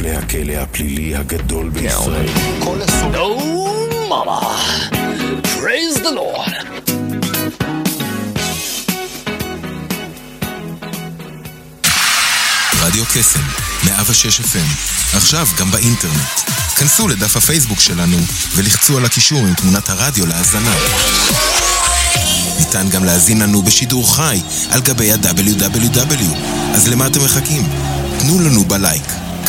כותלי הכלא הפלילי הגדול בישראל. No, mama. Praise the Lord. רדיו קסם, 106 FM, עכשיו גם באינטרנט. כנסו לדף הפייסבוק שלנו ולחצו על הקישור עם תמונת הרדיו להאזנה. ניתן גם להזין לנו בשידור חי על גבי ה-WW. אז למה אתם מחכים? תנו לנו בלייק.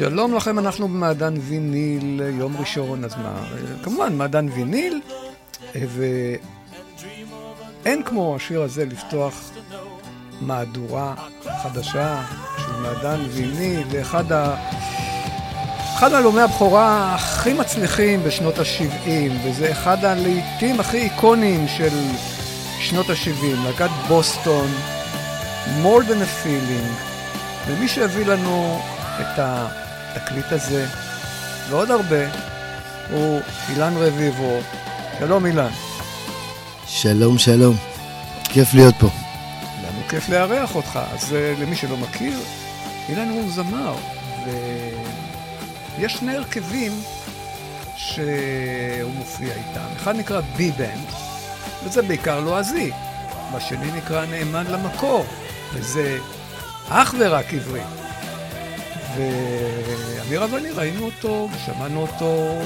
שלום לכם, אנחנו במעדן ויניל, יום ראשון, אז מה, כמובן, מעדן ויניל, ואין כמו השיר הזה לפתוח מהדורה חדשה של מעדן ויניל, לאחד ה... אחד מאלומי הבכורה הכי מצליחים בשנות ה-70, וזה אחד הלעיתים הכי איקוניים של שנות ה-70, להקת בוסטון, more than a feeling, ומי שהביא לנו את התקליט הזה, ועוד הרבה, הוא אילן רביבו. שלום אילן. שלום, שלום. כיף להיות פה. לנו כיף לארח אותך. אז uh, למי שלא מכיר, אילן הוא זמר, ויש שני הרכבים שהוא מופיע איתם. אחד נקרא בי-בנד, וזה בעיקר לועזי. והשני נקרא נאמן למקור, וזה אך ורק עברי. ואמירה ואני ראינו אותו, שמענו אותו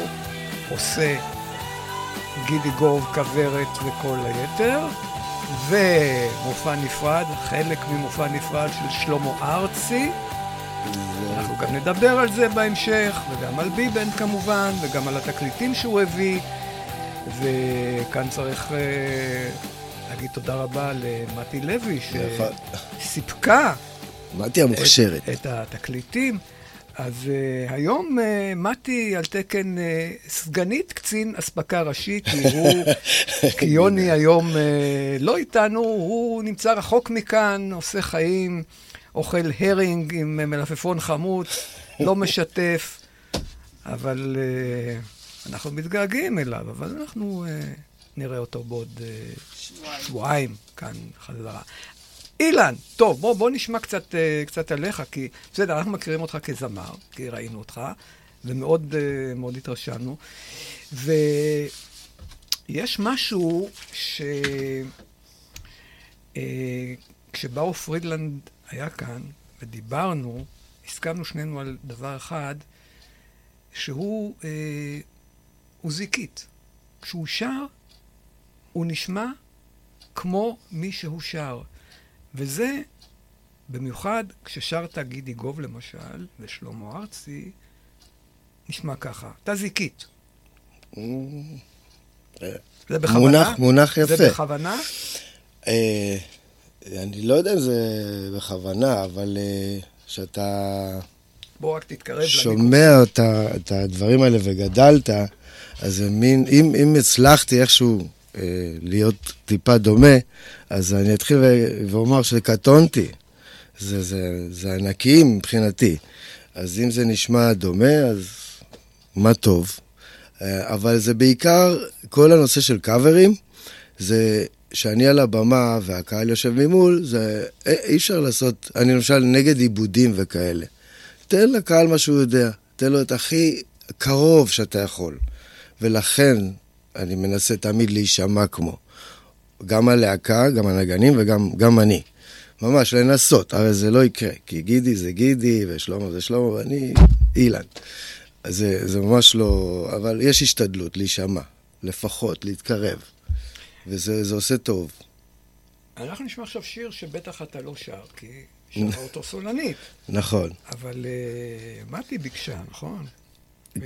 עושה גידי גוב, כוורת וכל היתר, ומופע נפרד, חלק ממופע נפרד של שלמה ארצי. אנחנו גם נדבר על זה בהמשך, וגם על ביבן כמובן, וגם על התקליטים שהוא הביא, וכאן צריך אה, להגיד תודה רבה למתי לוי. שסיפקה מתי המוכשרת. את, את התקליטים. אז uh, היום uh, מתי על תקן uh, סגנית קצין אספקה ראשי, כי הוא, כי יוני היום uh, לא איתנו, הוא נמצא רחוק מכאן, עושה חיים, אוכל הרינג עם uh, מלפפון חמוץ, לא משתף, אבל uh, אנחנו מתגעגעים אליו, אבל אנחנו uh, נראה אותו בעוד uh. שבועיים כאן חזרה. אילן, טוב, בוא, בוא נשמע קצת, uh, קצת עליך, כי בסדר, אנחנו מכירים אותך כזמר, כי ראינו אותך, ומאוד uh, מאוד התרשמנו. ויש משהו ש... Uh, כשבאו פרידלנד היה כאן, ודיברנו, הסכמנו שנינו על דבר אחד, שהוא הוא זיקית. כשהוא שר, הוא נשמע כמו מי שהוא שר. וזה, במיוחד כששרת גידי גוב למשל, ושלמה ארצי, נשמע ככה. אתה זיקית. זה בכוונה? מונח, מונח יפה. זה בכוונה? אה, אני לא יודע אם זה בכוונה, אבל אה, כשאתה בוא רק תתקרב. שומע את הדברים האלה וגדלת, אז זה מין, אם, אם הצלחתי איכשהו אה, להיות טיפה דומה, אז אני אתחיל ואומר שקטונתי. זה, זה, זה ענקי מבחינתי. אז אם זה נשמע דומה, אז מה טוב. אה, אבל זה בעיקר, כל הנושא של קאברים, זה שאני על הבמה והקהל יושב ממול, זה אי אי אפשר לעשות, אני למשל נגד עיבודים וכאלה. תן לקהל מה שהוא יודע, תן לו את הכי קרוב שאתה יכול. ולכן אני מנסה תמיד להישמע כמו. גם הלהקה, גם הנגנים וגם גם אני. ממש לנסות, הרי זה לא יקרה, כי גידי זה גידי, ושלמה זה שלמה, ואני אילן. אז זה, זה ממש לא... אבל יש השתדלות להישמע, לפחות, להתקרב. וזה זה עושה טוב. אנחנו נשמע עכשיו שיר שבטח אתה לא שר, כי שרה אותו סולנית. נכון. אבל uh, מתי ביקשה, נכון?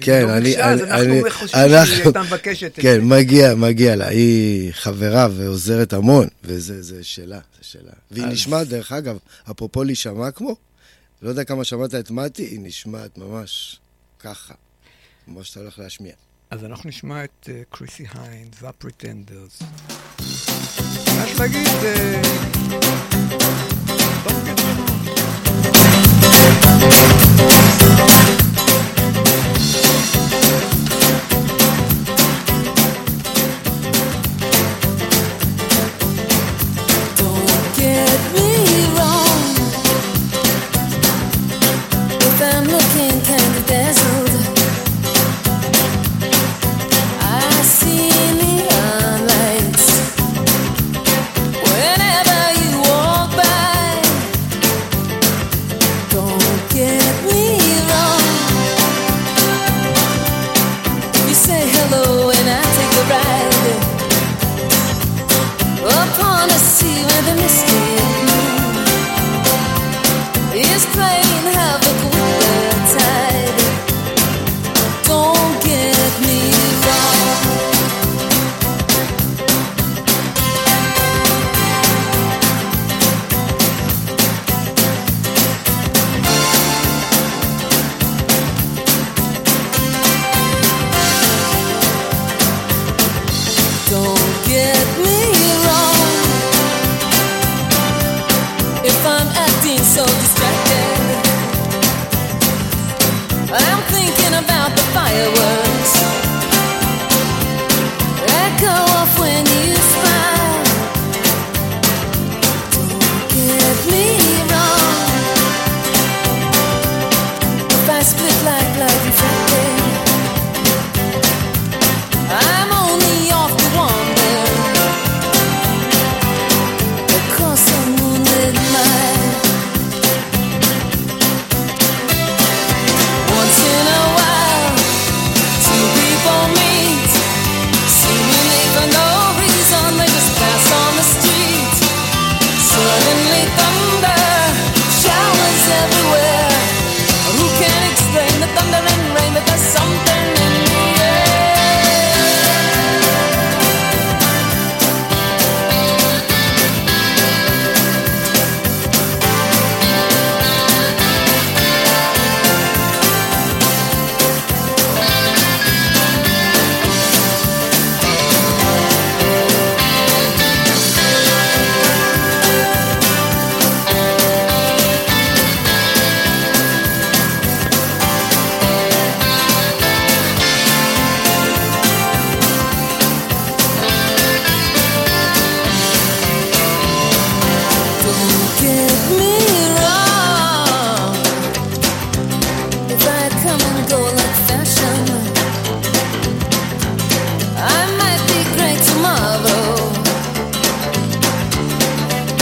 כן, לא אני... ביקשה, אז אני- אנחנו אני- חושבים שהיא הייתה מבקשת את כן, זה. מגיע, מגיע לה. היא חברה ועוזרת המון, וזה זה שלה, זה שלה. והיא אז- נשמעת, דרך אגב, אפרופו להישמע כמו, לא יודע כמה שמעת את מתי, היא נשמעת ממש ככה, כמו שאתה הולך להשמיע. אז אנחנו נשמע את אה, קריסי היינד והפריטנדרס. רק להגיד... אה,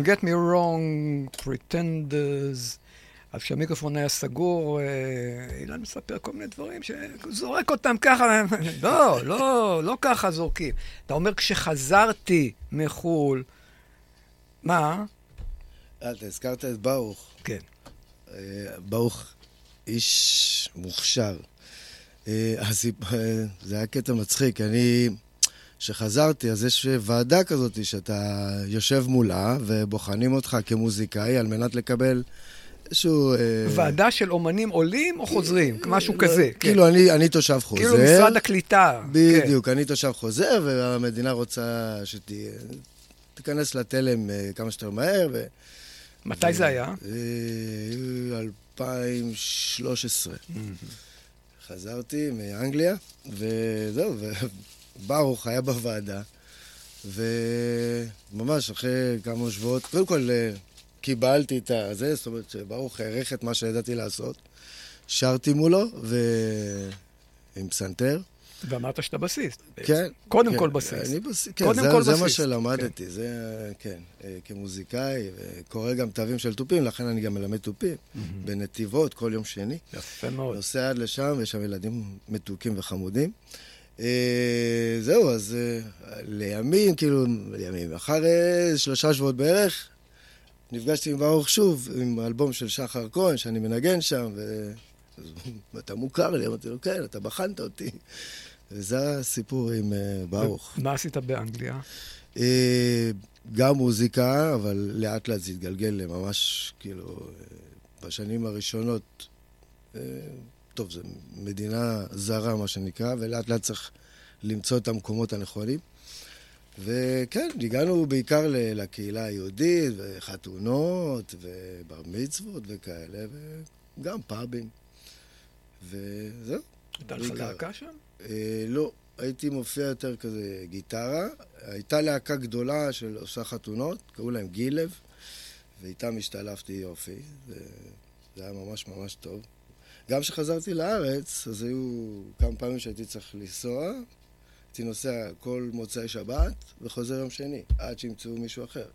Don't get me wrong, pretenders. אז כשהמיקרופון היה סגור, אה, אילן מספר כל מיני דברים שזורק אותם ככה, לא, לא, לא ככה זורקים. אתה אומר, כשחזרתי מחו"ל, מה? אה, אתה הזכרת את ברוך. כן. אה, ברוך איש מוכשר. זה היה קטע מצחיק. אני, כשחזרתי, אז יש ועדה כזאת שאתה יושב מולה ובוחנים אותך כמוזיקאי על מנת לקבל איזשהו... אה, ועדה של אומנים עולים או חוזרים? משהו כזה. כן. כאילו, אני, אני תושב חוזר. כאילו משרד הקליטה. כן. בדיוק, אני תושב חוזר, והמדינה רוצה שתיכנס לתלם אה, כמה שיותר מהר. ו... מתי זה היה? אה, 2013. חזרתי מאנגליה, וזהו, וברוך היה בוועדה, וממש אחרי כמה שבועות, קודם כל אה, קיבלתי את הזה, זאת אומרת שברוך העריך את מה שידעתי לעשות. שרתי מולו, ו... עם פסנתר. ואמרת שאתה בסיסט. בעצם. כן. קודם כן, כל בסיסט. אני בס... כן, קודם זה, כל זה מה שלמדתי, זה, כן, אה, כמוזיקאי, וקורא גם תווים של תופים, לכן אני גם מלמד תופים, בנתיבות, כל יום שני. יפה מאוד. נוסע עד לשם, ויש שם ילדים מתוקים וחמודים. אה, זהו, אז אה, לימים, כאילו, לימים, אחרי שלושה שבועות בערך, נפגשתי עם ברוך שוב, עם האלבום של שחר כהן, שאני מנגן שם, ו... אתה מוכר לי, אמרתי לו, כן, אתה בחנת אותי. וזה הסיפור עם אה, ברוך. מה עשית באנגליה? גם מוזיקה, אבל לאט לאט זה התגלגל לממש, כאילו, בשנים הראשונות, טוב, זו מדינה זרה, מה שנקרא, ולאט לאט צריך למצוא את המקומות הנכונים. וכן, הגענו בעיקר לקהילה היהודית, וחתונות, ובר מצוות וכאלה, וגם פאבים. וזהו. הייתה לך. להקה שם? אה, לא, הייתי מופיע יותר כזה גיטרה. הייתה להקה גדולה של עושה חתונות, קראו להם גילב, ואיתם השתלבתי יופי. זה, זה היה ממש ממש טוב. גם כשחזרתי לארץ, אז היו כמה פעמים שהייתי צריך לנסוע. הייתי נוסע כל מוצאי שבת וחוזר יום שני, עד שימצאו מישהו אחר.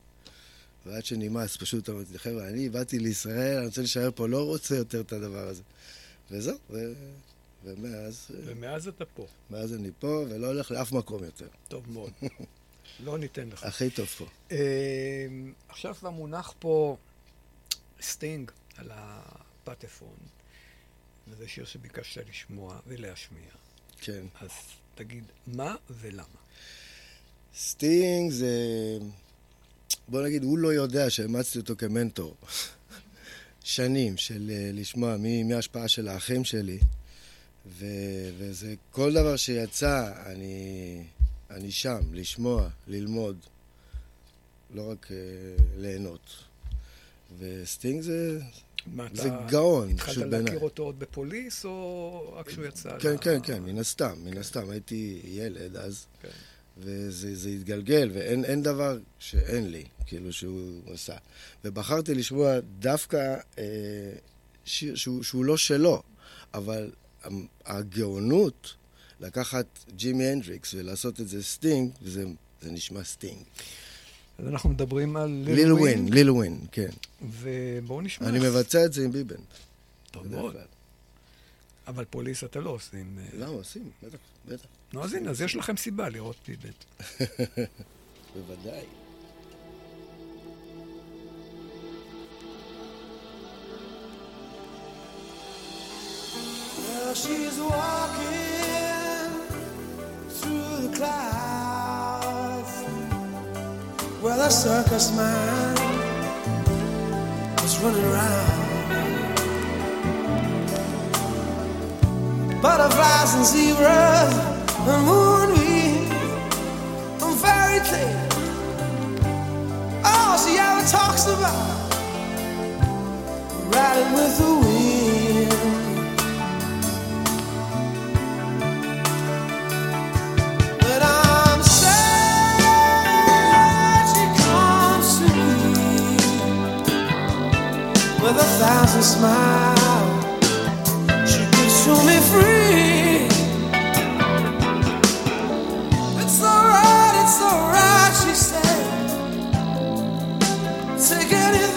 ועד שנמאס, פשוט אמרתי, חבר'ה, אני באתי לישראל, אני רוצה להישאר פה, לא רוצה יותר את הדבר הזה. וזהו, ו... ומאז... אה, ומאז אתה פה. מאז אני פה, ולא הולך לאף מקום יותר. טוב מאוד. לא ניתן לך. הכי טוב פה. אה, עכשיו כבר מונח פה סטינג על הפטפון, וזה שיר שביקשת לשמוע ולהשמיע. כן. אז תגיד מה ולמה. סטינג זה... בוא נגיד, הוא לא יודע שאימצתי אותו כמנטור. שנים של אה, לשמוע מי- מההשפעה של האחים שלי, ו... וזה כל דבר שיצא, אני, אני שם, לשמוע, ללמוד, לא רק אה, ליהנות. וסטינג זה, מה, זה גאון, התחלת. להכיר אותו עוד בפוליס, או רק כשהוא יצא? כן, כן, כן, מן הסתם, מן הסתם. הייתי ילד אז, כן. וזה זה התגלגל, ואין אין דבר שאין לי, כאילו, שהוא עשה. ובחרתי לשמוע דווקא אה, שיר שהוא, לא שלו, אבל הגאונות לקחת ג'ימי הנדריקס ולעשות את זה סטינג, זה נשמע סטינג. אז אנחנו מדברים על Little Wing, Little Wing, כן. ובואו נשמע. אני מבצע את זה עם ביבן. טוב מאוד. אבל פוליס אתה לא עושה עם... אה, למה עושים? בטח, בטח. נו, אז הנה, אז יש לכם סיבה לראות פיבט. בוודאי. She's walking through the clouds where the circus man is running around. Butterflies and zebras and moonbeams and fairy tales. All she ever talks about riding with the wind. Smile. She gives to me free. It's alright, it's alright, she said. Take anything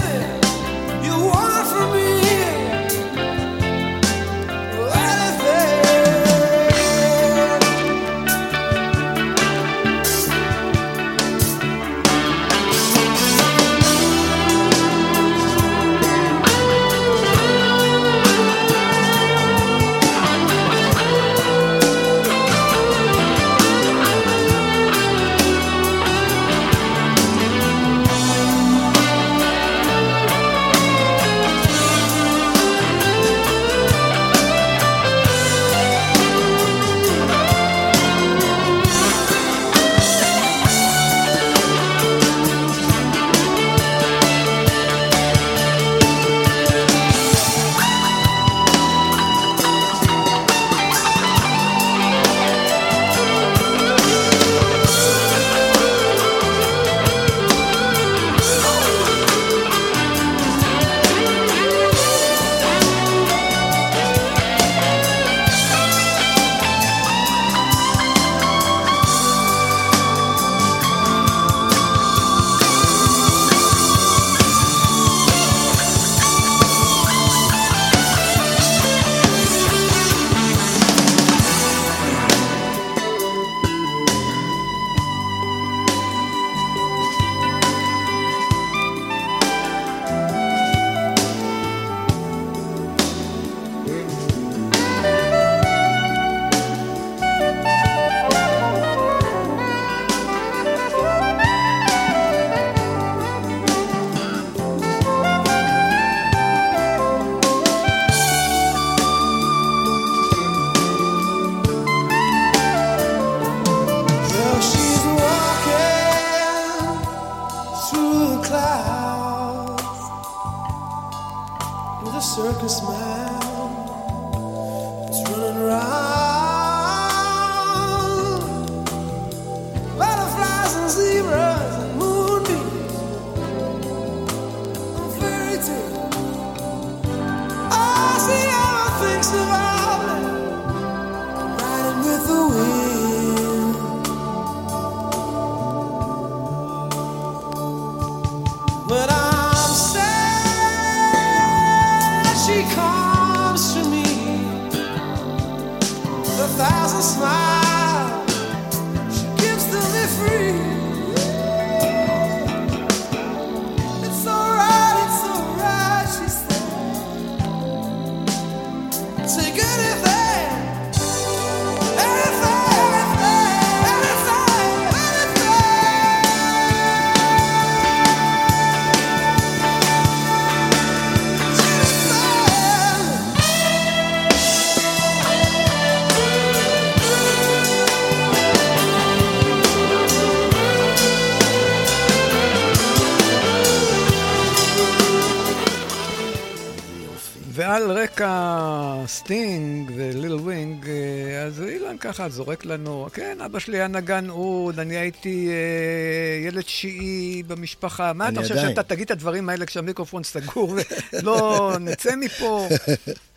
ככה זורק לנו, כן, אבא שלי היה נגן אוד, אני הייתי אה, ילד שיעי במשפחה. מה אתה חושב עדיין. שאתה תגיד את הדברים האלה כשהמיקרופון סגור ולא נצא מפה?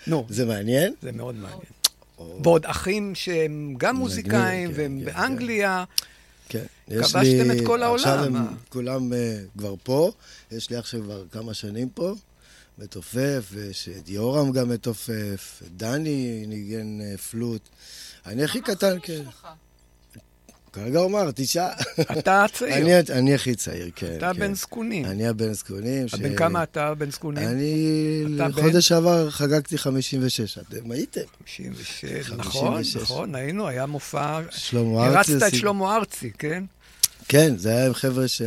נו, זה מעניין? זה מאוד מעניין. ועוד אחים שהם גם מוזיקאים, כן, והם כן, באנגליה. כן. כבשתם את כל העולם, עכשיו הם. כולם אה, כבר פה, יש לי אח שכבר כמה שנים פה, מתופף, ויש את יורם גם מתופף, דני ניגן אה, פלוט. אני הכי קטן, כן. כרגע אומר, תשעה. אתה הצעיר. אני, אני הכי צעיר, כן. אתה כן. בן זקונים. אני הבן זקונים. ש- בן כמה אתה בן זקונים? אני? חודש שעבר חגגתי 56, אתם הייתם? 56, נכון, 56. נכון, היינו, היה מופע. שלמה ארצי. הרצת את שלמה ארצי, כן? כן, זה היה עם חבר'ה ש...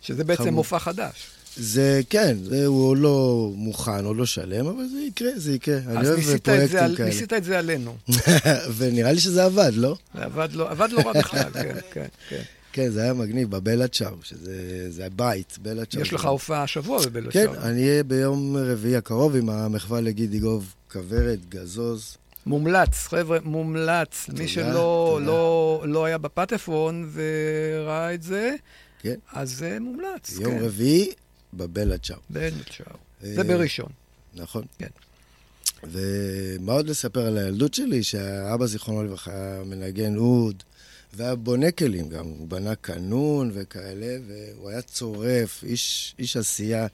שזה בעצם חמוד. מופע חדש. זה, כן, זה, הוא עוד לא מוכן, עוד לא שלם, אבל זה יקרה, זה יקרה. אני אז אוהב פרויקטים כאלה. ניסית את זה עלינו. ונראה לי שזה עבד, לא? זה עבד לא, עבד לא רע בכלל, כן, כן, כן. כן, זה היה מגניב, בבלה צ'או, שזה זה הבית, בלה צ'או. יש לך הופעה השבוע כן, בבלושאר. אני אהיה ביום רביעי הקרוב עם המחווה לגידי גוב, כוורת, גזוז. מומלץ, חבר'ה, מומלץ. מי תודה, שלא תודה. לא, לא היה בפטפון וראה את זה, כן. אז זה מומלץ, יום כן. רביעי בבלה צ'או. בבלושאר. אה, זה בראשון. נכון. כן. ומה עוד לספר על הילדות שלי? שהאבא, זיכרונו לברכה, מנגן אוד, והיה בונה כלים גם. הוא בנה קנון וכאלה, והוא היה צורף, איש, איש עשייה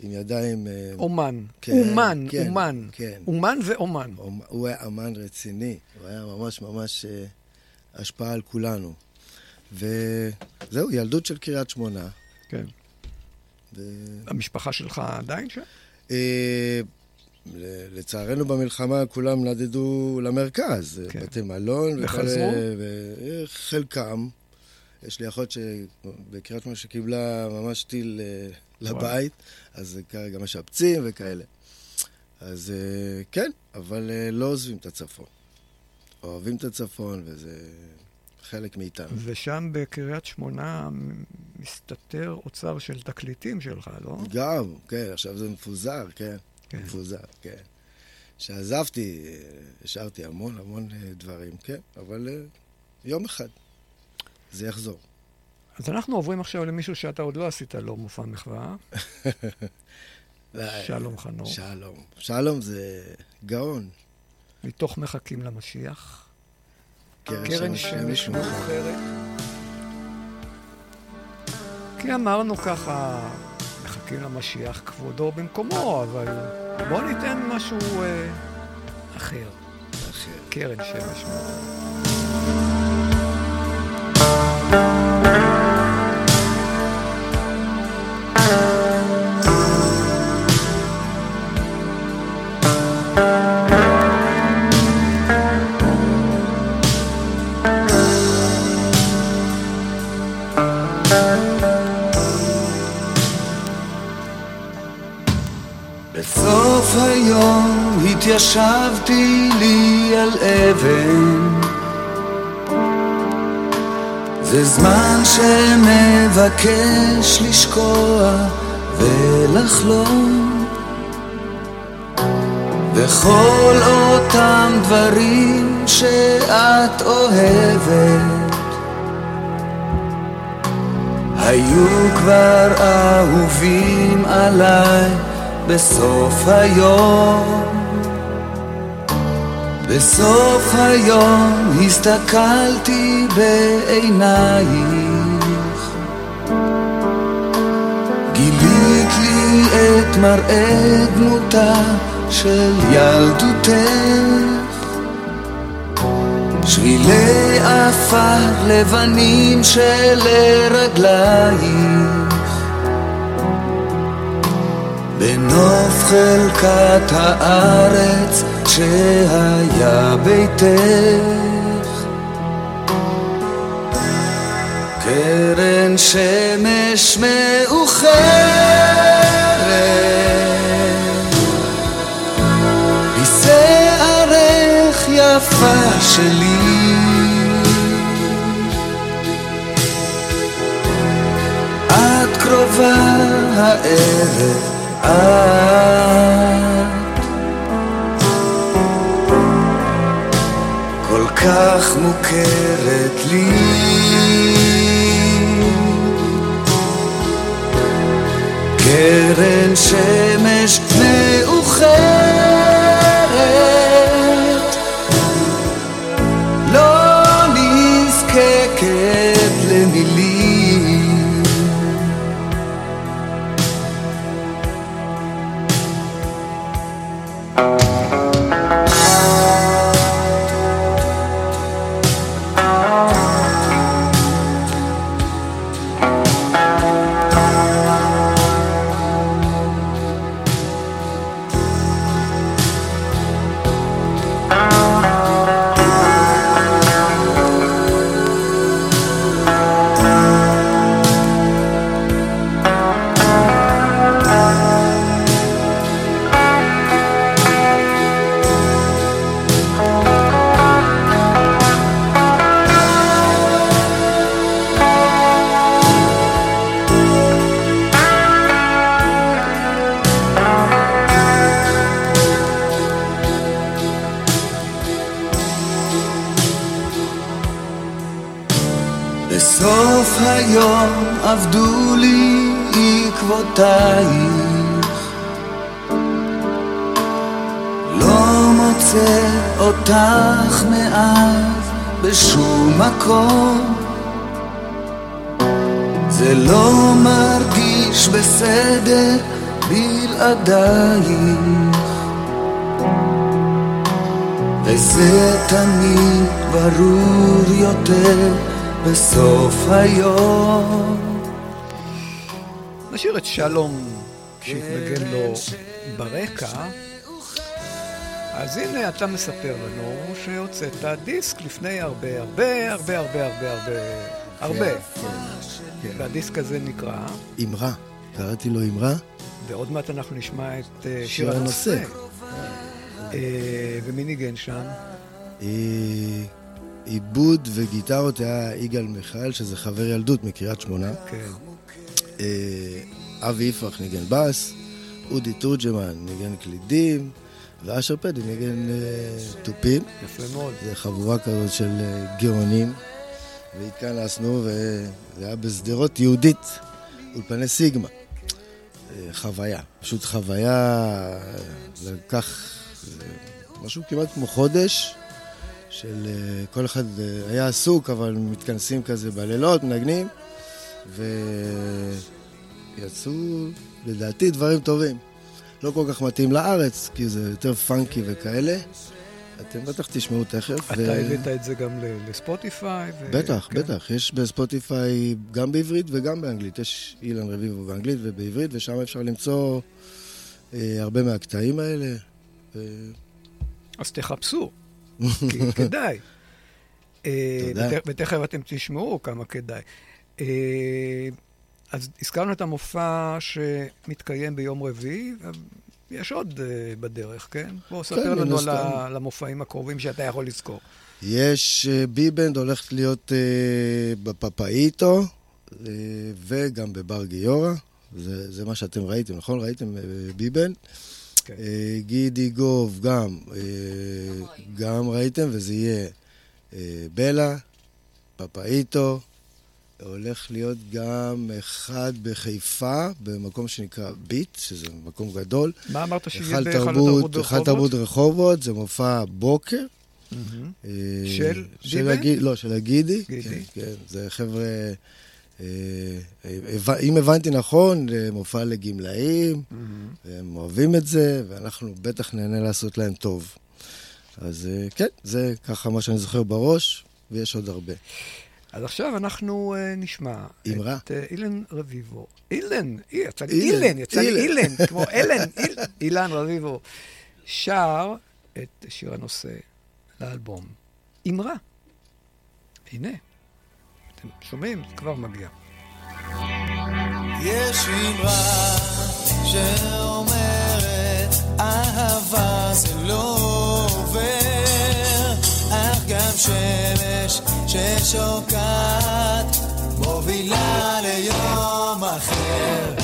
עם ידיים... אה, אומן. כן, אומן, כן, אומן. כן. אומן ואומן. אומ- הוא היה אמן רציני, הוא היה ממש ממש אה, השפעה על כולנו. וזהו, ילדות של קריית שמונה. כן. ו... המשפחה שלך עדיין שם? אה, לצערנו במלחמה כולם נדדו למרכז, כן. בתי מלון וחזרו? וחלקם, יש לי אחות שבקריית שמונה שקיבלה ממש טיל אה, לבית, אז כרגע משפצים וכאלה. אז אה, כן, אבל לא עוזבים את הצפון. אוהבים את הצפון וזה חלק מאיתנו. ושם בקריית שמונה מסתתר אוצר של תקליטים שלך, לא? גם, כן, עכשיו זה מפוזר, כן. כן. מפוזר, כן. כשעזבתי, אה, השארתי המון המון אה, דברים, כן, אבל אה, יום אחד זה יחזור. אז אנחנו עוברים עכשיו למישהו שאתה עוד לא עשית לו מופע מחווה, שלום חנוך, שלום. שלום זה גאון. מתוך מחכים למשיח. קרן שמש מאוחרת. כי אמרנו ככה, מחכים למשיח כבודו במקומו, אבל בוא ניתן משהו אה, אחר. אחר. קרן שמש מאוחרת. התיישבתי לי על אבן. זה זמן שמבקש לשקוע ולחלום. וכל אותם דברים שאת אוהבת היו כבר אהובים עליי בסוף היום בסוף היום הסתכלתי בעינייך. גילית לי את מראה דמותה של ילדותך. שבילי עפר לבנים שלרגלייך בנוף חלקת הארץ שהיה ביתך. קרן שמש מאוחרת. היא שערך יפה שלי. את קרובה הערב את כך מוכרת לי. קרן שמש מאוחרת עבדו לי עקבותייך. מוצא אותך מאז בשום מקום. זה לא מרגיש בסדר בלעדייך. וזה תמיד ברור יותר בסוף היום נשאיר את שלום שהתנגן לו ברקע. אז הנה אתה מספר לנו שהוצאת דיסק לפני הרבה הרבה הרבה הרבה הרבה הרבה הרבה. כן. והדיסק הזה נקרא, אמרה, קראתי לו אמרה. ועוד מעט אנחנו נשמע את אה, שיר הנושא. אה, ומי ניגן שם? אה, עיבוד וגיטרות היה יגאל מיכאל, שזה חבר ילדות מקריית שמונה. כן. אה, אבי יפרח ניגן בס, אודי תורג'מן ניגן קלידים, ואשר פדי ניגן אה, תופים. יפה מאוד. זה חבורה כזאת של אה, גאונים, והתכנסנו, וזה היה בשדרות יהודית, אולפני סיגמה. חוויה, פשוט חוויה, לקח משהו כמעט כמו חודש, של כל אחד היה עסוק, אבל מתכנסים כזה בלילות, מנגנים, ויצאו לדעתי דברים טובים. לא כל כך מתאים לארץ, כי זה יותר פאנקי וכאלה. אתם בטח תשמעו תכף. אתה הבאת את זה גם לספוטיפיי? ו- בטח, כן. בטח. יש בספוטיפיי גם בעברית וגם באנגלית. יש אילן רביבו באנגלית ובעברית, ושם אפשר למצוא אה, הרבה מהקטעים האלה. ו... אז תחפשו, כי כדאי. אה, תודה. ות- ותכף אתם תשמעו כמה כדאי. אה, אז הזכרנו את המופע שמתקיים ביום רביעי, יש עוד אה, בדרך, כן? בוא, ספר מן לנו על המופעים הקרובים שאתה יכול לזכור. יש אה, ביבנד הולכת להיות בפפאיטו, אה, וגם בבר גיורא. זה, זה מה שאתם ראיתם, נכון? ראיתם ביבנד? כן. גידי גוב גם, גם ראיתם, וזה יהיה בלה, פפאיטו, הולך להיות גם אחד בחיפה, במקום שנקרא ביט, שזה מקום גדול. מה אמרת שיהיה היכל בהיכל תרבות, התרבות היכל ברחובות? תרבות רחובות, זה מופע בוקר. אה, של? הגידי? לא, של הגידי. גידי. כן, כן, זה חבר'ה... אה, אה, אם הבנתי נכון, מופע לגמלאים, והם אוהבים את זה, ואנחנו בטח נהנה לעשות להם טוב. אז כן, זה ככה מה שאני זוכר בראש, ויש עוד הרבה. אז עכשיו אנחנו uh, נשמע אמרה. את uh, אילן רביבו. אילן, אי, יצא לי אילן, אילן, יצא לי אילן. אילן, כמו אלן, איל, אילן רביבו. שר את שיר הנושא לאלבום. אמרה. הנה, אתם שומעים? זה כבר מגיע. יש אמרה שאומרת אהבה זה לא עובר אך גם שמש ששוקעת מובילה ליום אחר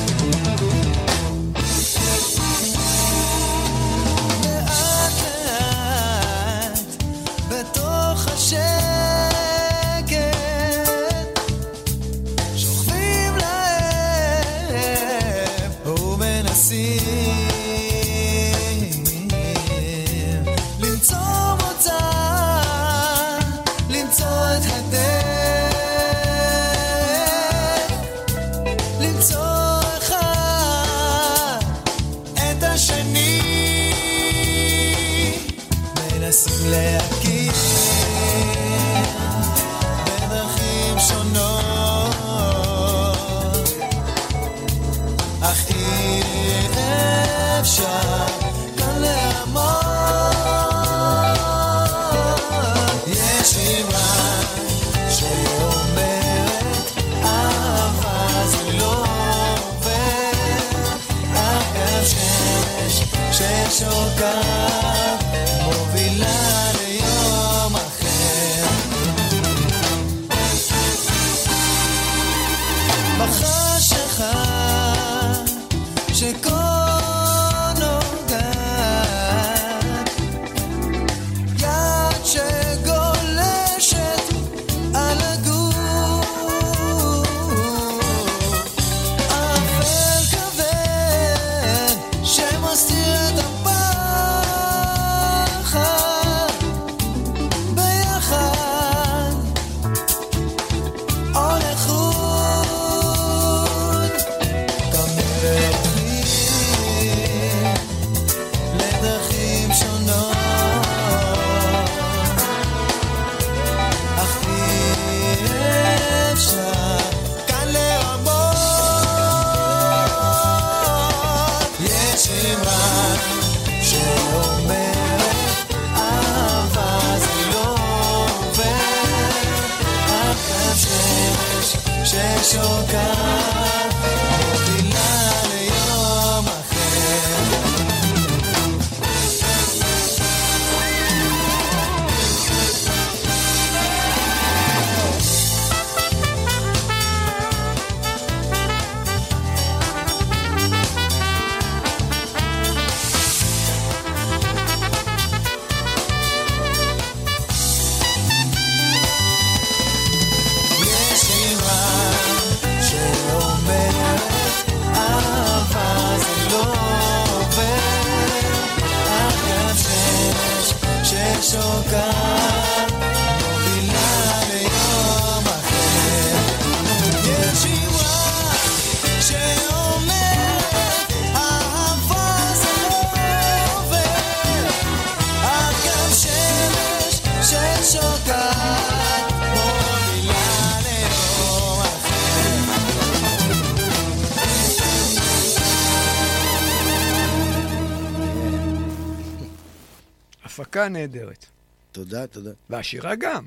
הפקה נהדרת. תודה, תודה. והשירה גם.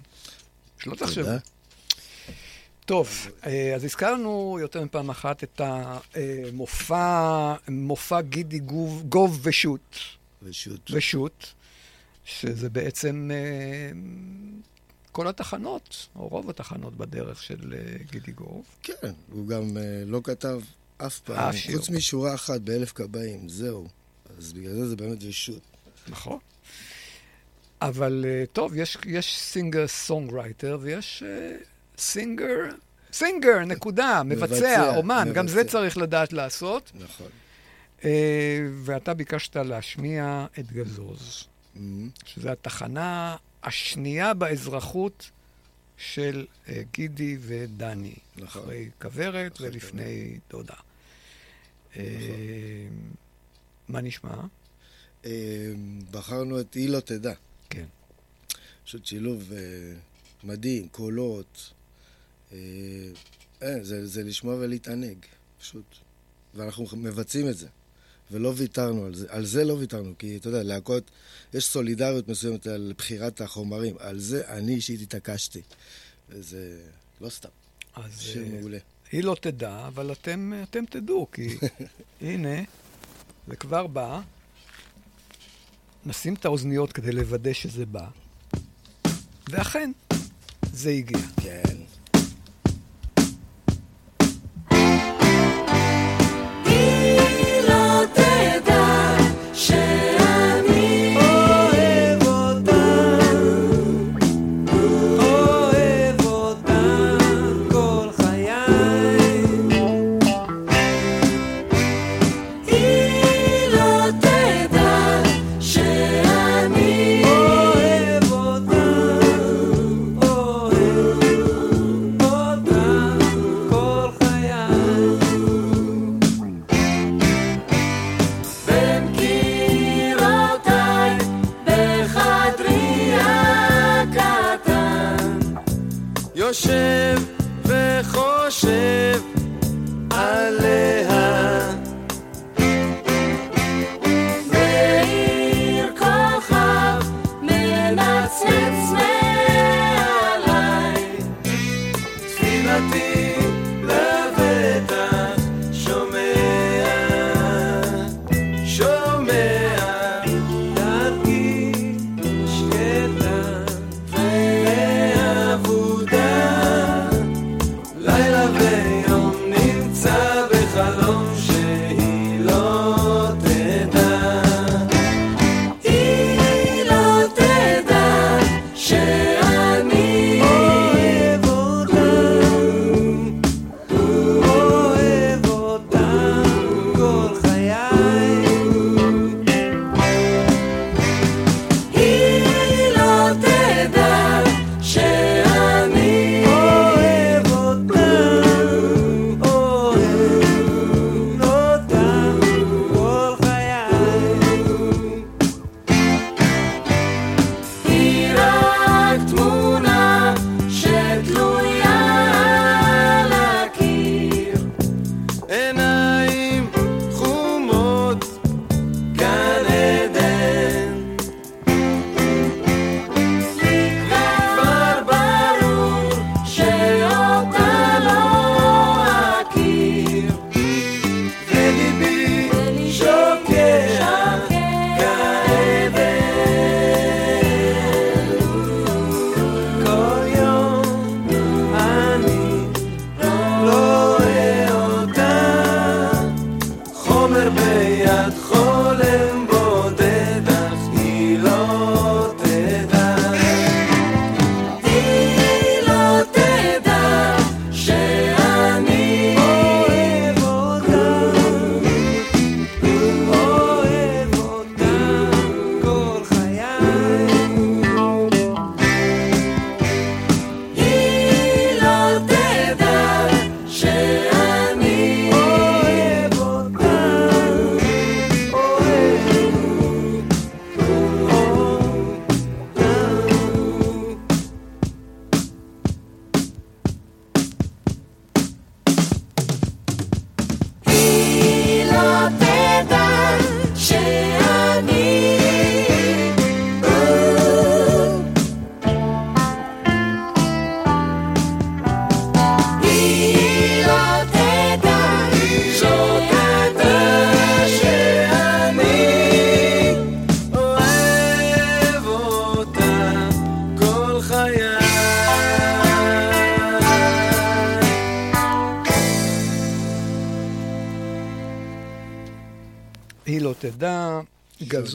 שלא תחשבו. טוב, אה, אז הזכרנו יותר מפעם אחת את המופע, מופע גידי גוב, גוב ושות. ושות. ושות, שזה בעצם אה, כל התחנות, או רוב התחנות בדרך של אה, גידי גוב. כן, הוא גם אה, לא כתב אף פעם, אף. חוץ משורה אחת באלף כבאים, זהו. אז בגלל זה זה באמת ושות. נכון. אבל אה, טוב, יש, יש singer songwriter ויש אה, singer, singer, נקודה, מבצע, מבצע, אומן, גם זה מבצע. צריך לדעת לעשות. נכון. אה, ואתה ביקשת להשמיע את גזוז, Mhm. שזו התחנה השנייה באזרחות של אה, גידי ודני. נכון. אחרי כוורת אחרי ולפני דודה. אה, מה נשמע? בחרנו את "היא לא תדע". פשוט שילוב אה, מדהים, קולות. אה, אין, זה, זה לשמוע ולהתענג, פשוט. ואנחנו מבצעים את זה. ולא ויתרנו על זה. על זה לא ויתרנו, כי אתה יודע, להקות, יש סולידריות מסוימת על בחירת החומרים. על זה אני אישית התעקשתי. וזה לא סתם. אז שיר אה, מעולה. היא לא תדע, אבל אתם, אתם תדעו, כי הנה, זה כבר בא. נשים את האוזניות כדי לוודא שזה בא. ואכן, זה הגיע. כן. יושב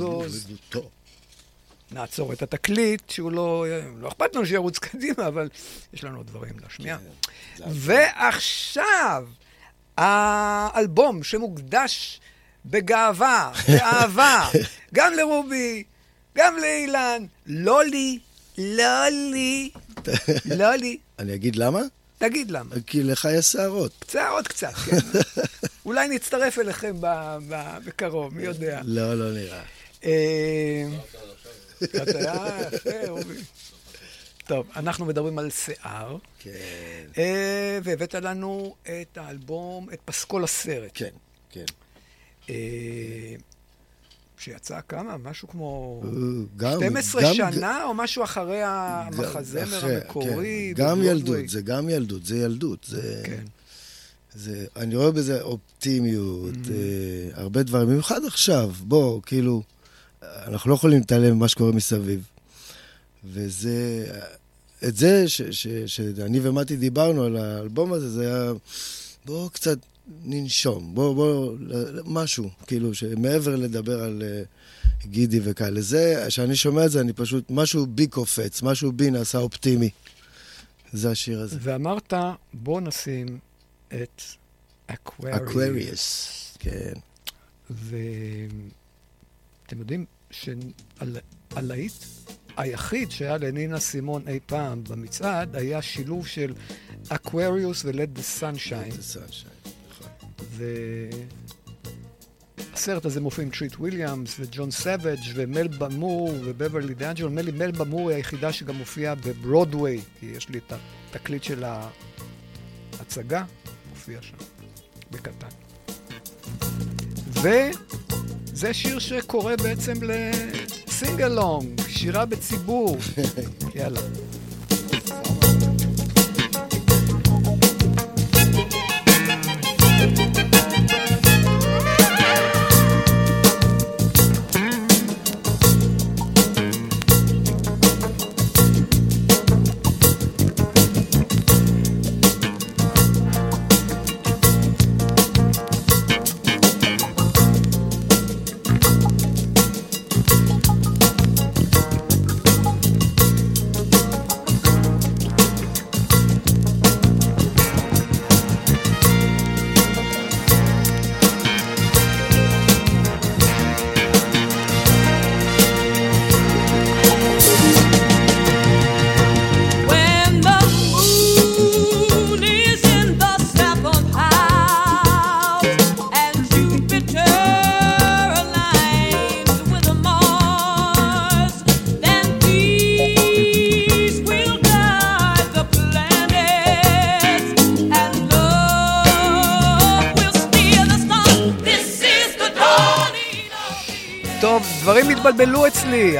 עדותו. נעצור את התקליט, שהוא לא, לא אכפת לנו שירוץ קדימה, אבל יש לנו דברים להשמיע. ועכשיו, האלבום שמוקדש בגאווה, באהבה, גם לרובי, גם לאילן, לא לי, לא לי, לא לי. אני אגיד למה? תגיד למה. כי לך יש שערות. שערות קצת, כן. אולי נצטרף אליכם בקרוב, מי יודע. לא, לא נראה. אה, רובי. טוב, אנחנו מדברים על שיער, כן, אה, והבאת לנו את האלבום, את פסקול הסרט. כן, כן. אה, שיצא כמה? משהו כמו גם- 12 גם- שנה, או משהו אחרי המחזמר המקורי? כן. גם? ילדות, זה גם ילדות, זה ילדות. כן. זה, אני רואה בזה אופטימיות, Mm-hmm. אה, הרבה דברים, במיוחד עכשיו, בוא, כאילו, אנחנו לא יכולים להתעלם ממה שקורה מסביב. וזה, את זה ש, ש, שאני ומתי דיברנו על האלבום הזה, זה היה, בוא קצת ננשום, בוא, בוא, ל- משהו, כאילו, שמעבר לדבר על אה, גידי וכאלה. זה, כשאני שומע את זה, אני פשוט, משהו בי קופץ, משהו בי נעשה אופטימי. זה השיר הזה. ואמרת, בוא נשים את Aquarius. Aquarius, כן. ואתם יודעים שהלהיט היחיד שהיה לנינה סימון אי פעם במצעד היה שילוב של Aquarius ו-Let the Sunshine. נכון. והסרט הזה מופיע עם טריט וויליאמס וג'ון סאביג' ומלבה מור ובברלי ד'אנג'לו. נדמה לי מלבה מור היא היחידה שגם מופיעה בברודוויי, כי יש לי את התקליט של ההצגה, מופיע שם, בקטן. וזה שיר שקורא בעצם לסינגלונג, שירה בציבור. יאללה.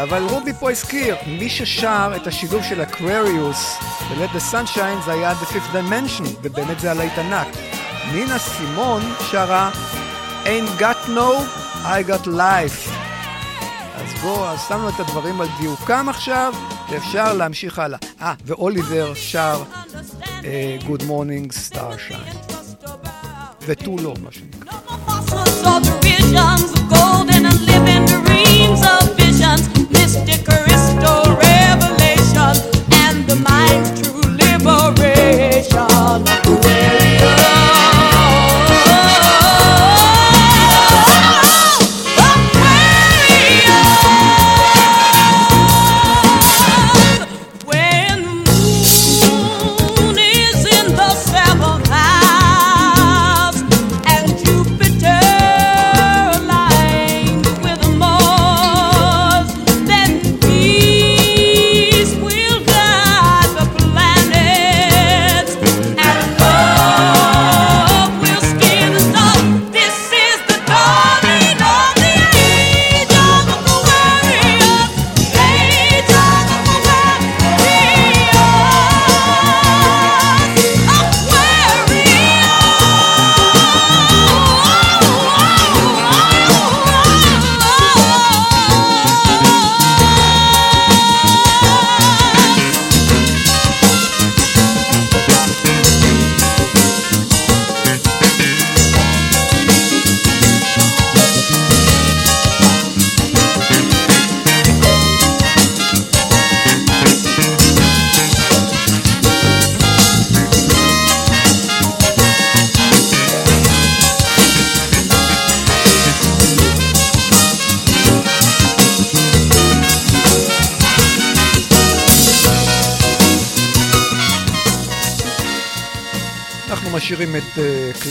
אבל רובי פה הזכיר, מי ששר את השילוב של Aquarius ו-Let the Sunshine זה היה The Fifth Dimension, ובאמת זה הלהיט ענק. נינה סימון שרה Ain't got no, I got life. אז בואו, שמנו את הדברים על דיוקם עכשיו, ואפשר להמשיך הלאה. אה, ואוליבר שר אה, Good Morning Starshine. ותו לא, מה שנקרא. Liberation.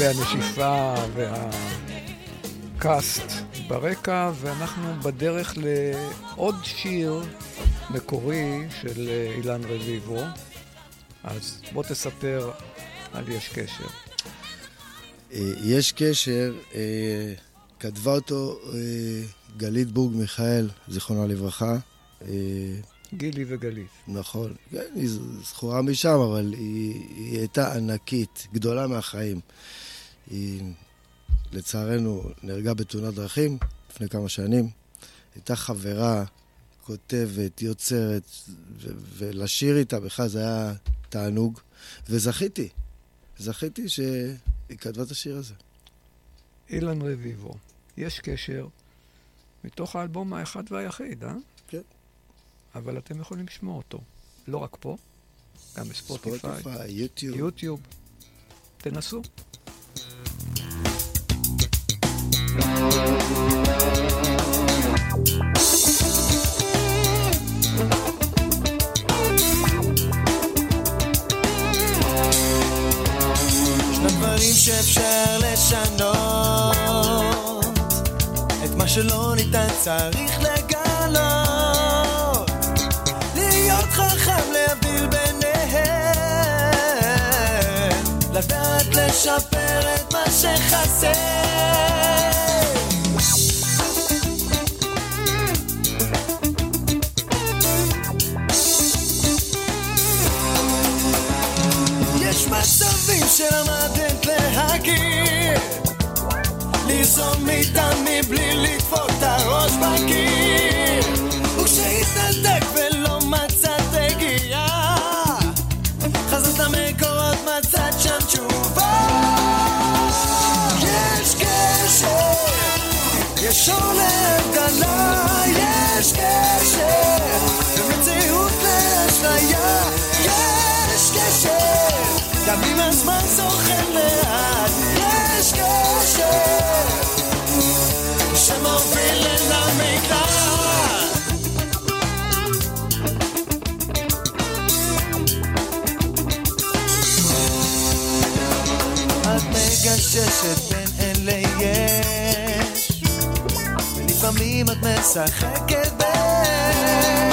אה, כלי הנשיפה והקאסט ברקע, ואנחנו בדרך לעוד שיר מקורי של אה, אילן רביבו. אז בוא תספר על יש קשר. אה, יש קשר, אה, כתבה אותו גלית בורג מיכאל, זיכרונה לברכה. גילי וגלית. נכון, כן, היא זכורה משם, אבל היא, היא הייתה ענקית, גדולה מהחיים. היא, לצערנו, נהרגה בתאונת דרכים לפני כמה שנים. הייתה חברה, כותבת, יוצרת, ו- ולשיר איתה בכלל זה היה תענוג. וזכיתי, זכיתי שהיא כתבה את השיר הזה. אילן רביבו, יש קשר מתוך האלבום האחד והיחיד, אה? כן. אבל אתם יכולים לשמוע אותו. לא רק פה, גם בספוטיפיי, ספוטיפיי, יוטיוב. יוטיוב. תנסו. שאפשר לשנות. את מה שלא ניתן צריך לגלות. להיות חכם להבדיל ביניהם. לדעת לשפר את מה שחסר שלמדת להכיר. ליזום איתם מבלי לדפוק את הראש בקיר. וכשהתנתק ולא מצאת הגיעה חזרת למקורות מצאת שם תשובה. יש קשר יש עולה גדולה יש קשר במציאות לאשליה יש קשר גם אם הזמן זוכר לאט. יש קשר שמוביל אל המקלט את מגששת בין אין ליש ולפעמים את משחקת באש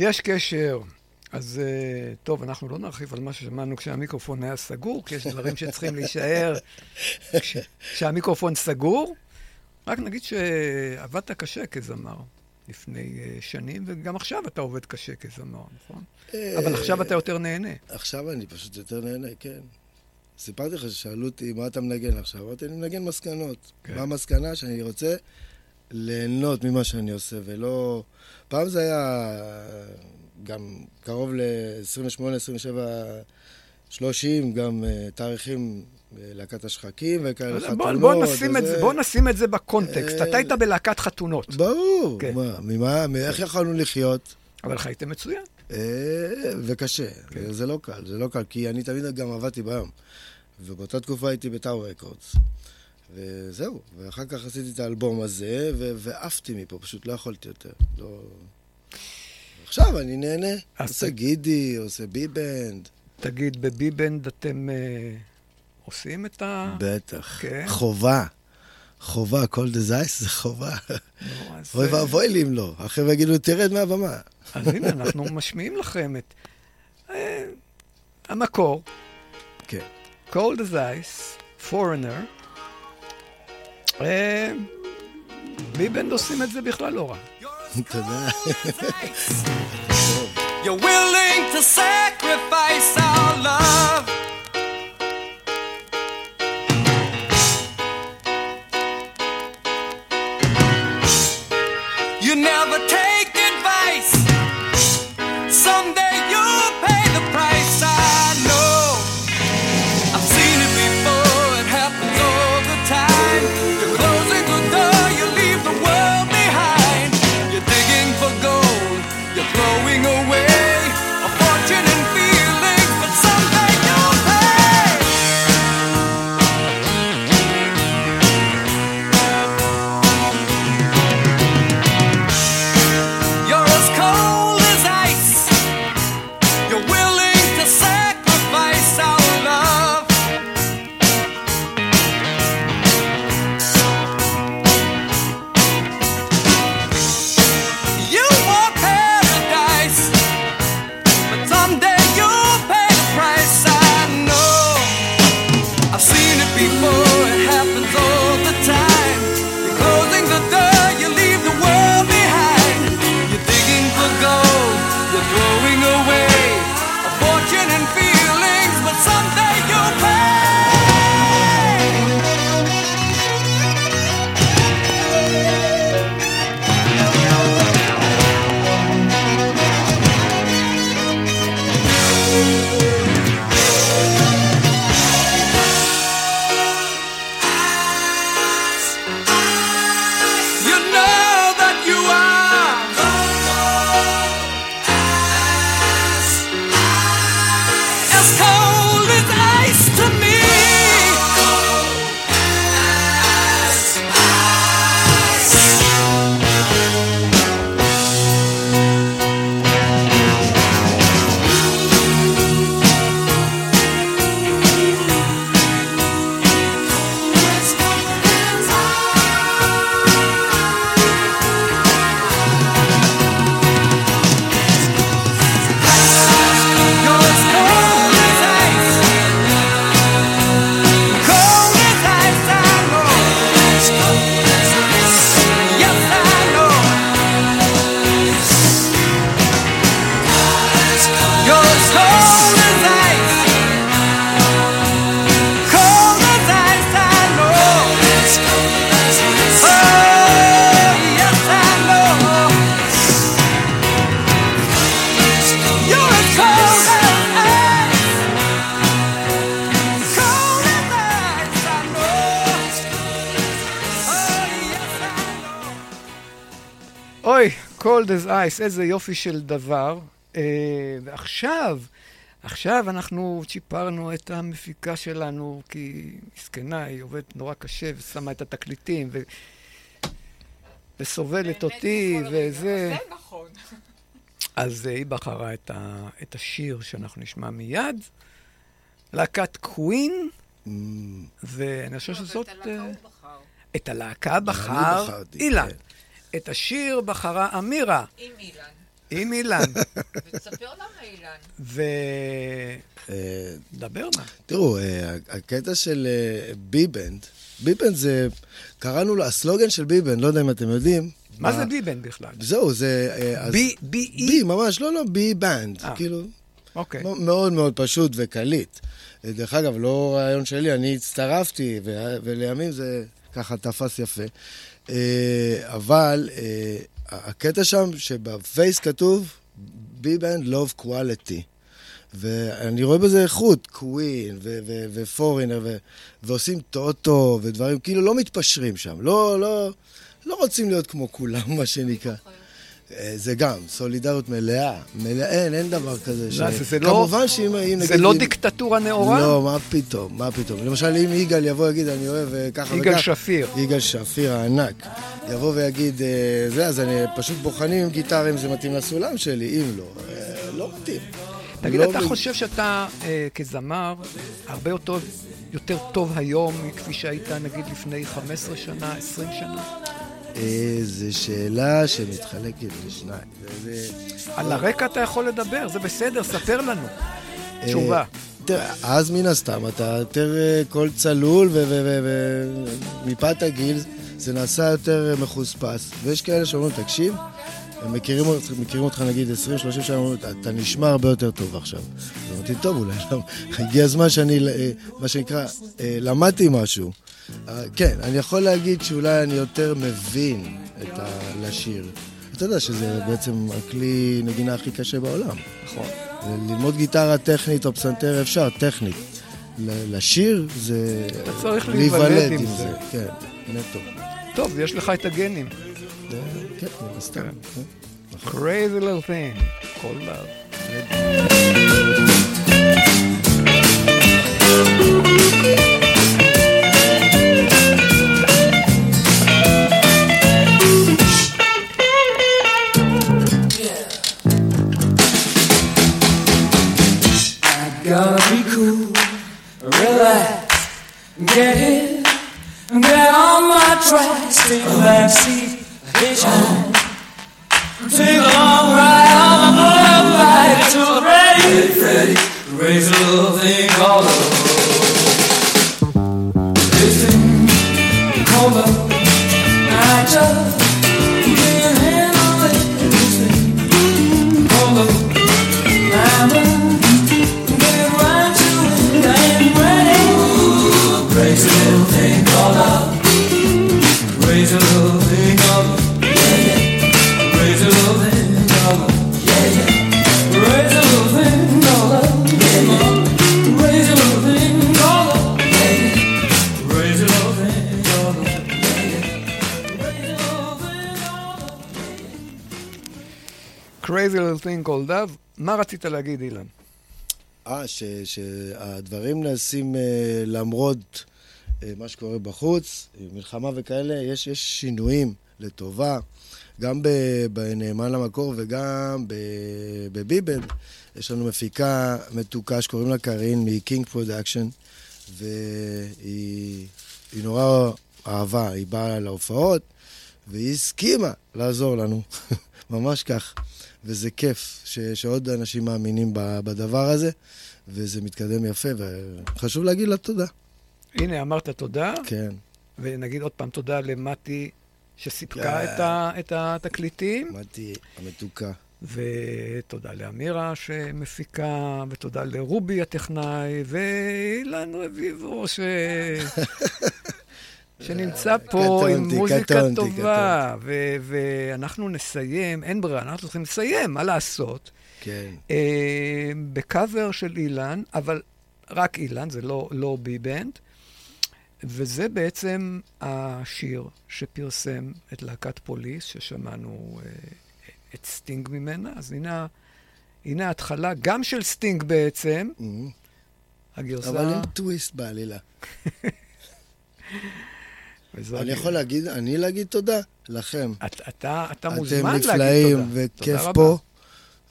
יש קשר. אז אה, טוב, אנחנו לא נרחיב על מה ששמענו כשהמיקרופון היה סגור, כי יש דברים שצריכים להישאר כש- כשהמיקרופון סגור. רק נגיד שעבדת קשה כזמר לפני אה, שנים, וגם עכשיו אתה עובד קשה כזמר, נכון? אבל עכשיו אתה יותר נהנה. עכשיו אני פשוט יותר נהנה, כן. סיפרתי לך ששאלו אותי מה אתה מנגן עכשיו, אמרתי אני מנגן מסקנות. כן. מה המסקנה? שאני רוצה ליהנות ממה שאני עושה, ולא... פעם זה היה גם קרוב ל-28, 27, 30, גם uh, תאריכים להקת השחקים וכאלה בוא, חתונות. בוא, נשים את וזה. זה, בוא נשים את זה בקונטקסט. אה, אתה היית בלהקת חתונות, ברור, כן. מה, ממה, מאיך יכולנו לחיות? אבל חייתם מצוין. אה, וקשה, כן. זה לא קל, זה לא קל, כי אני תמיד גם עבדתי ביום. ובאותה תקופה הייתי בטאו רקורדס. וזהו, ואחר כך עשיתי את האלבום הזה, ועפתי מפה, פשוט לא יכולתי יותר. לא... עכשיו אני נהנה, עושה ת- גידי, עושה בי-בנד. תגיד, בביבנד אתם אה, עושים את ה... בטח. כן. חובה. חובה, כל דזייס זה חובה. אוי אה, ואבוי לי אם לא. החבר'ה יגידו, תרד מהבמה. אז הנה, אנחנו משמיעים לכם את אה, המקור, כן. Cold as Ice, Foreigner. אה, ביבנד עושים את זה בכלל לא רע. תודה. You're willing to sacrifice our love. Cold as ice, איזה יופי של דבר. אה, ועכשיו, עכשיו אנחנו צ'יפרנו את המפיקה שלנו, כי מסכנה, היא עובדת נורא קשה ושמה את התקליטים, ו... וסובלת אותי, וזה... זה נכון. אז היא בחרה את, ה... את השיר שאנחנו נשמע מיד. להקת קווין, ואני חושב שזאת... אבל את הלהקה אה, הוא בחר. את הלהקה בחר אילן. את השיר בחרה אמירה, עם אילן. עם אילן. ותספר למה אילן. ו... אה, דבר מה. תראו, אה, הקטע של אה, בי-בנד, בי-בנד זה, קראנו לו, הסלוגן של בי-בנד, לא יודע אם אתם יודעים. מה זה בי-בנד בכלל? זהו, זה... בי, בי, אי? בי, ממש, לא, לא, בי-בנד. אה. כאילו, אוקיי. מאוד מאוד פשוט וקליט. דרך אגב, לא רעיון שלי, אני הצטרפתי, ולימים זה ככה תפס יפה. אה, אבל אה, הקטע שם, שבפייס כתוב, בי-בנד לוב קואליטי. ואני רואה בזה איכות, קווין ופורינר, ועושים טוטו ודברים, כאילו לא מתפשרים שם, לא, לא, לא רוצים להיות כמו כולם, מה שנקרא. אה, זה גם, סולידריות מלאה, מלאה, אין, אין דבר כזה. ש... לא, זה- זה לא- כמובן שאם אם נגיד... זה לא דיקטטורה נאורה? לא, מה פתאום, מה פתאום. למשל, אם יגאל יבוא ויגיד, אני אוהב אה, ככה וככה... יגאל שפיר. יגאל שפיר הענק. יבוא ויגיד, אה, זה, אז אני פשוט בוחנים עם גיטרה אם זה מתאים לסולם שלי, אם לא, אה, לא מתאים. תגיד, לא אתה ב- חושב שאתה אה, כזמר הרבה יותר, יותר טוב היום מכפי שהיית נגיד לפני 15 שנה, 20 שנה? זו שאלה שמתחלקת לשניים. על הרקע אתה יכול לדבר, זה בסדר, ספר לנו. אה, תשובה. אז מן הסתם אתה יותר אה, קול צלול, ומפאת הגיל זה נעשה יותר אה, מחוספס. ויש כאלה שאומרים, תקשיב, הם מכירים, מכירים אותך נגיד 20-30 שנה, אומרים, אתה נשמע הרבה יותר טוב עכשיו. אז אמרתי, טוב, אולי לא- הגיע הזמן שאני, מה שנקרא, למדתי משהו. אה, כן, אני יכול להגיד שאולי אני יותר מבין את ה... לשיר. אתה יודע שזה בעצם הכלי נגינה הכי קשה בעולם. נכון. ללמוד גיטרה טכנית או פסנתר אפשר, טכנית. לשיר זה... אתה צריך להיוולד עם זה. כן, נטו. טוב, יש לך את הגנים. כן, מן הסתם. כן. Crazy little thing, כל love. Get hit, get on my track, take a back seat, hitchhike, take a long ride on my motorbike to a Freddy, Freddy, crazy little thing called love. This thing called love, I just love. מה רצית להגיד, אילן? אה, שהדברים נעשים אה, למרות אה, מה שקורה בחוץ, מלחמה וכאלה, יש, יש שינויים לטובה, גם בנאמן למקור וגם ב- בבי-בנד. יש לנו מפיקה מתוקה שקוראים לה קארין Making Production, והיא היא נורא אהבה, היא באה להופעות, והיא הסכימה לעזור לנו, ממש כך. וזה כיף ש, שעוד אנשים מאמינים ב- בדבר הזה, וזה מתקדם יפה, וחשוב להגיד לה תודה. הנה, אמרת תודה, כן, ונגיד עוד פעם תודה למטי שסיפקה כן. את ה- את התקליטים, מתי המתוקה. ותודה לאמירה שמפיקה, ותודה לרובי הטכנאי, ואילן רביבו ש... שנמצא פה עם מוזיקה טובה, ואנחנו נסיים, אין ברירה, אנחנו צריכים לסיים, מה לעשות? כן. אה, בקאבר של אילן, אבל רק אילן, זה לא, לא בי-בנד, וזה בעצם השיר שפרסם את להקת פוליס, ששמענו אה, את סטינג ממנה, אז הנה, הנה ההתחלה, גם של סטינג בעצם, Mhm. הגרסה... אבל עם טוויסט בעלילה. אני. יכול להגיד, אני להגיד תודה לכם. את- אתה, אתה אתם מוזמן להגיד תודה. נפלאים תודה וכיף. פה,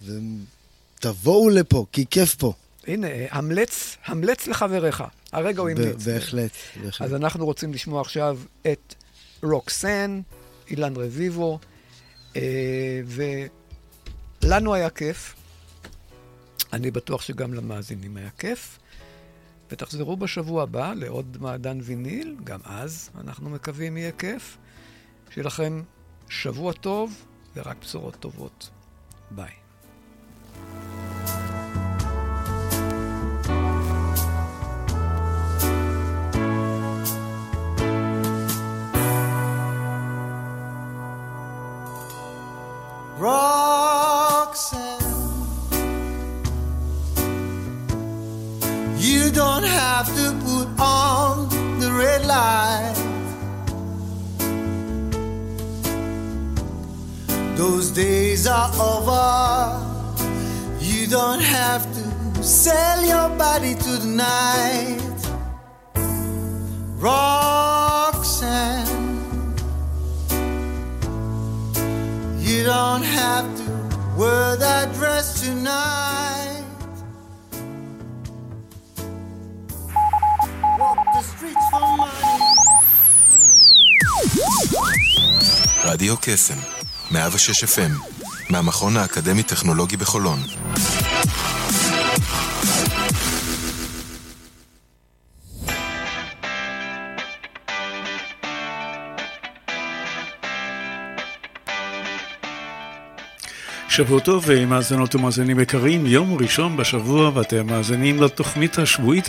ותבואו לפה, כי כיף פה. הנה, המלץ, המלץ לחבריך. הרגע הוא המליץ. בהחלט, בהחלט. אז אנחנו רוצים לשמוע עכשיו את רוקסן, אילן רביבו, אה, ולנו היה כיף. אני בטוח שגם למאזינים היה כיף. ותחזרו בשבוע הבא לעוד מעדן ויניל, גם אז אנחנו מקווים יהיה כיף. שיהיה לכם שבוע טוב ורק בשורות טובות. ביי. days are over. You don't have to sell your body to the night. Roxanne, you don't have to wear that dress tonight. Walk the streets for money. רדיו קסם, 106 FM, מהמכון האקדמי-טכנולוגי בחולון. שבוע טוב, מאזינות ומאזינים יקרים, יום ראשון בשבוע ואתם מאזינים לתוכנית השבועית